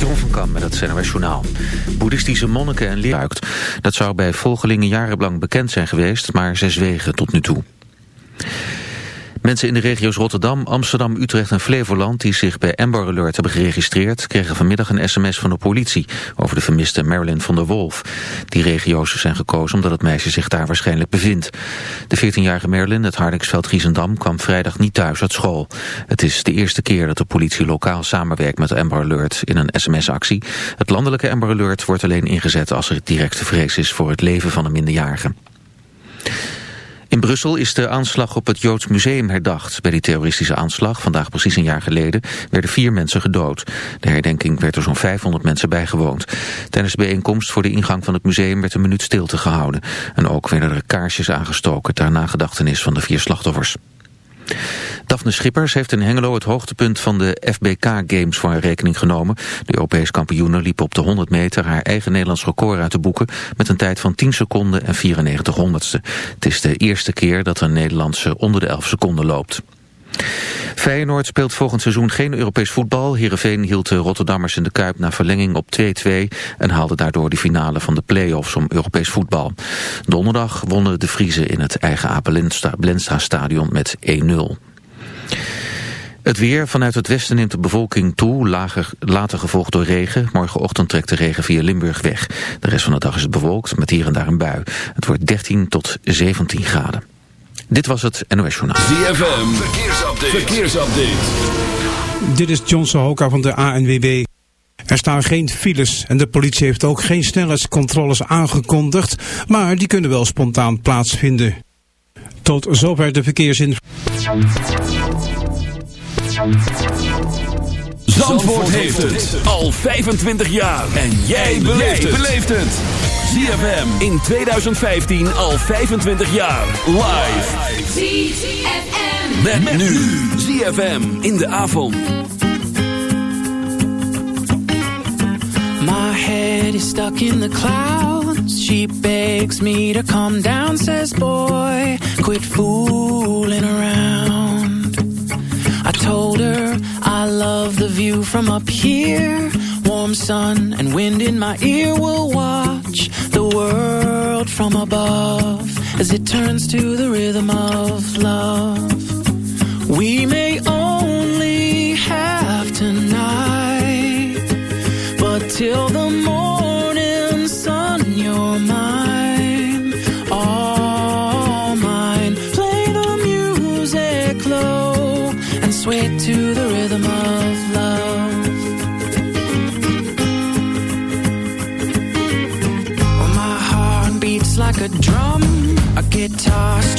Don van met het NOS Journaal. Boeddhistische monniken en leraren. Dat zou bij volgelingen jarenlang bekend zijn geweest, maar ze zwegen tot nu toe. Mensen in de regio's Rotterdam, Amsterdam, Utrecht en Flevoland... die zich bij Amber Alert hebben geregistreerd... kregen vanmiddag een sms van de politie... over de vermiste Marilyn van der Wolf. Die regio's zijn gekozen omdat het meisje zich daar waarschijnlijk bevindt. De 14-jarige Marilyn uit Hardingsveld-Giezendam... kwam vrijdag niet thuis uit school. Het is de eerste keer dat de politie lokaal samenwerkt met Amber Alert... in een sms-actie. Het landelijke Amber Alert wordt alleen ingezet... als er directe vrees is voor het leven van een minderjarige. In Brussel is de aanslag op het Joods Museum herdacht. Bij die terroristische aanslag, vandaag precies een jaar geleden, werden vier mensen gedood. De herdenking werd door zo'n 500 mensen bijgewoond. Tijdens de bijeenkomst voor de ingang van het museum werd een minuut stilte gehouden. En ook werden er kaarsjes aangestoken ter nagedachtenis van de vier slachtoffers. Daphne Schippers heeft in Hengelo het hoogtepunt van de FBK Games voor rekening genomen. De Europees kampioenen liepen op de 100 meter haar eigen Nederlands record uit de boeken met een tijd van 10 seconden en 94 honderdste. Het is de eerste keer dat een Nederlandse onder de 11 seconden loopt. Feyenoord speelt volgend seizoen geen Europees voetbal. Heerenveen hield de Rotterdammers in de Kuip na verlenging op 2-2... en haalde daardoor de finale van de play-offs om Europees voetbal. Donderdag wonnen de Friese in het eigen Apelenstra stadion met 1-0. Het weer vanuit het westen neemt de bevolking toe, lager, later gevolgd door regen. Morgenochtend trekt de regen via Limburg weg. De rest van de dag is het bewolkt met hier en daar een bui. Het wordt 13 tot 17 graden. Dit was het NOS Journaal. ZFM, verkeersupdate. verkeersupdate. Dit is John Sohoka van de ANWB. Er staan geen files en de politie heeft ook geen snelheidscontroles aangekondigd, maar die kunnen wel spontaan plaatsvinden. Tot zover de verkeersinformatie. Zandvoort heeft het al 25 jaar. En jij beleeft het. ZFM in 2015 al 25 jaar. Live. ZFM. Met, met nu. ZFM in de avond. My head is stuck in the clouds. She begs me to come down. Says boy, quit fooling around. I told her I love the view from up here. Warm sun and wind in my ear will watch the world from above as it turns to the rhythm of love. We may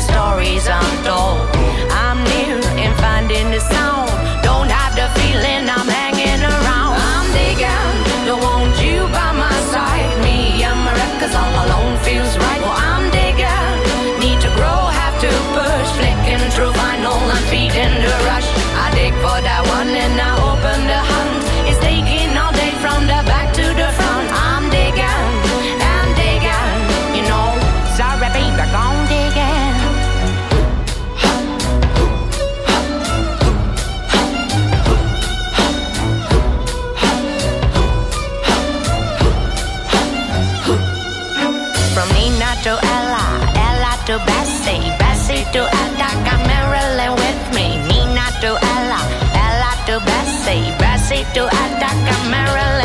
stories untold. to Atacama, Maryland.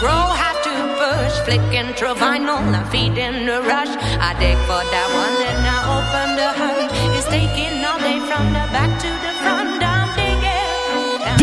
Grow, have to push. Flicking through vinyl and feeding the rush. I dig for that one and I open the hunt. It's taking all day from the back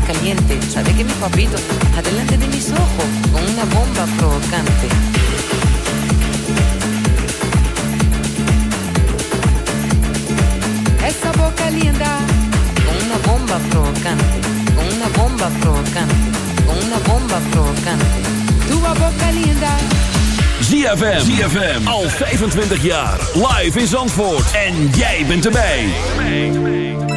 toma. Sabe que mi papito está delante de mis ojos con una bomba provocante. Essa boca linda, Con una bomba provocante, con una bomba provocante, con una bomba provocante. tua boca linda. ZFM. ZFM. Al 25 jaar. Live in Zandvoort. En jij bent erbij.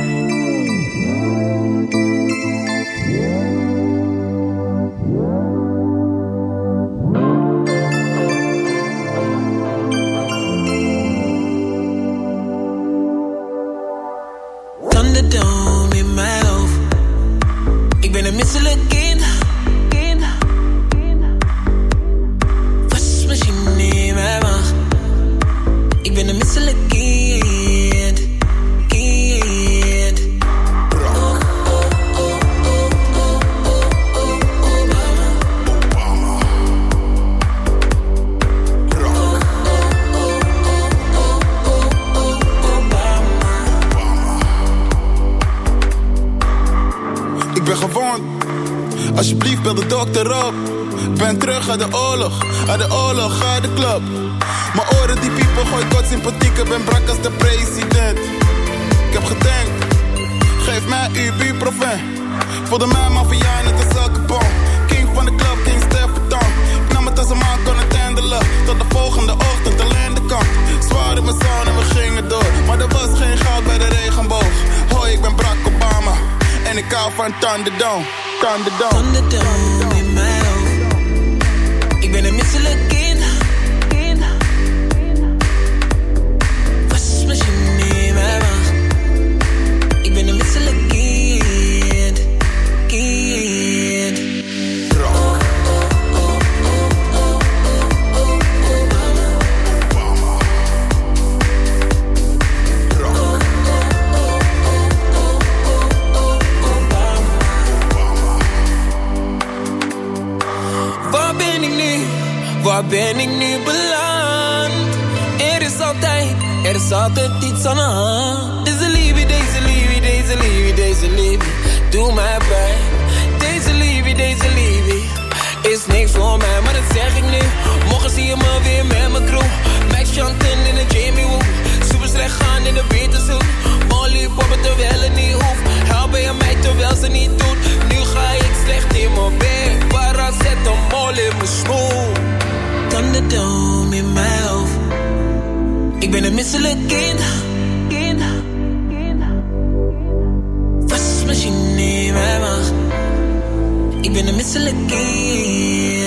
Piepen, gooi kort sympathiek. Ik ben brak als de president. Ik heb gedenkt, geef mij uw buurproven. Voelde mij maffia net als elke bom. King van de club, King Stefan. Ik nam het als een man kon het handelen. Tot de volgende ochtend alleen de kant. Zwaar in mijn zon en we gingen door. Maar er was geen goud bij de regenboog. Hoi, ik ben Barack Obama. En ik hou van Thunderdome. Thunderdome. Thunderdome in mijn hoofd. Ik ben een misselijk altijd iets aan de hand. Deze liefde, deze liefde, deze liefde, deze liefde, doe mij pijn. Deze liefde, deze liefde, is niks voor mij, maar dat zeg ik nu. Morgen zie je me weer met mijn crew. Max Chanten in de Jamie Woo. Super slecht gaan in de Beterzoek. Molly poppen terwijl het niet hoeft. Helpen je mij terwijl ze niet doet. Nu ga ik slecht in mijn bed. Waar zet een mol in mijn schoen. Thunderdome. Misselijk kind. kind. Wasmachine in mijn maag. Ik ben een misselijk kind.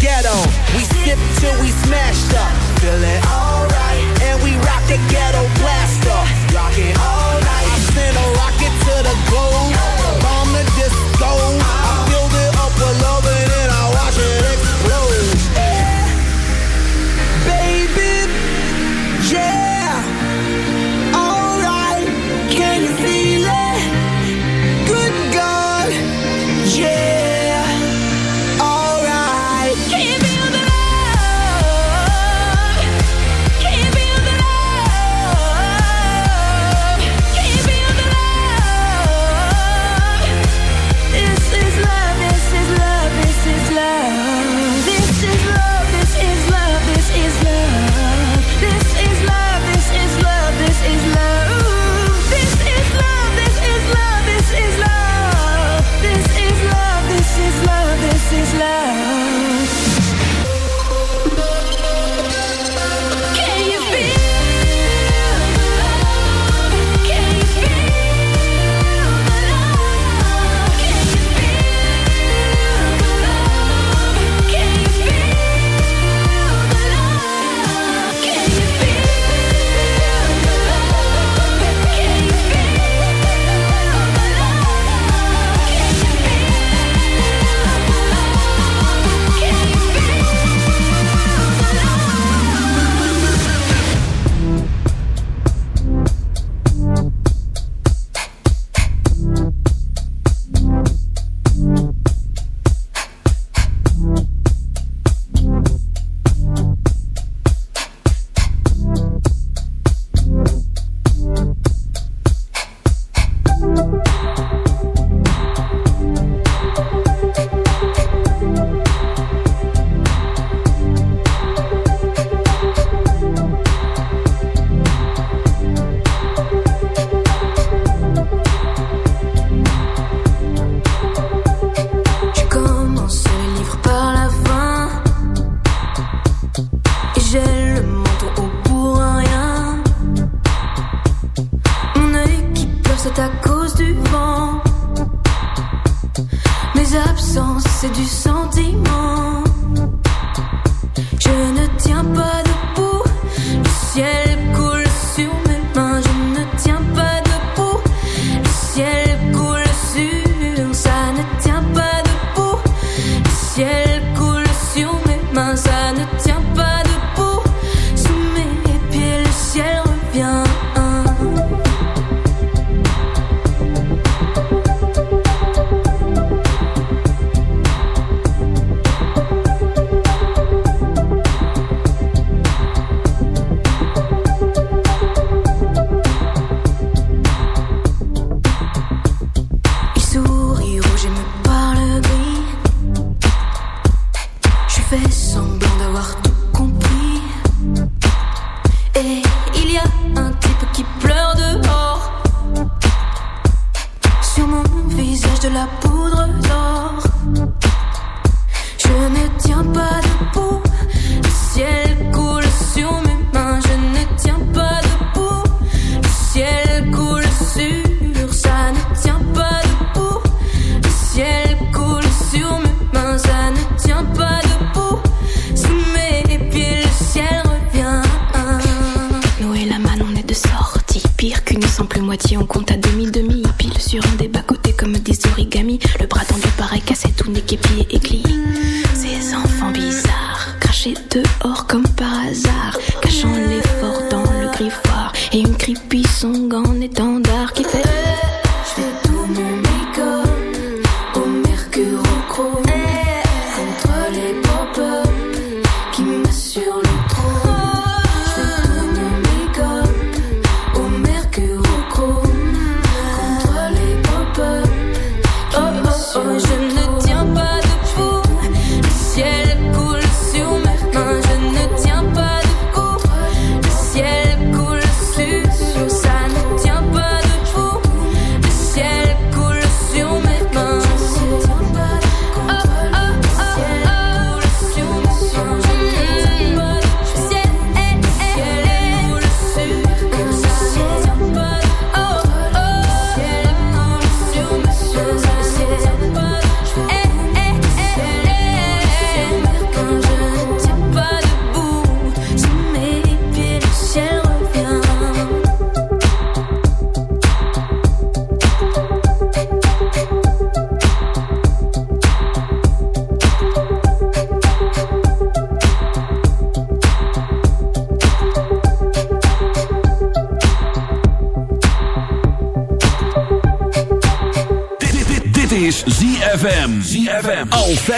ghetto. We sip till we smashed up. Feel it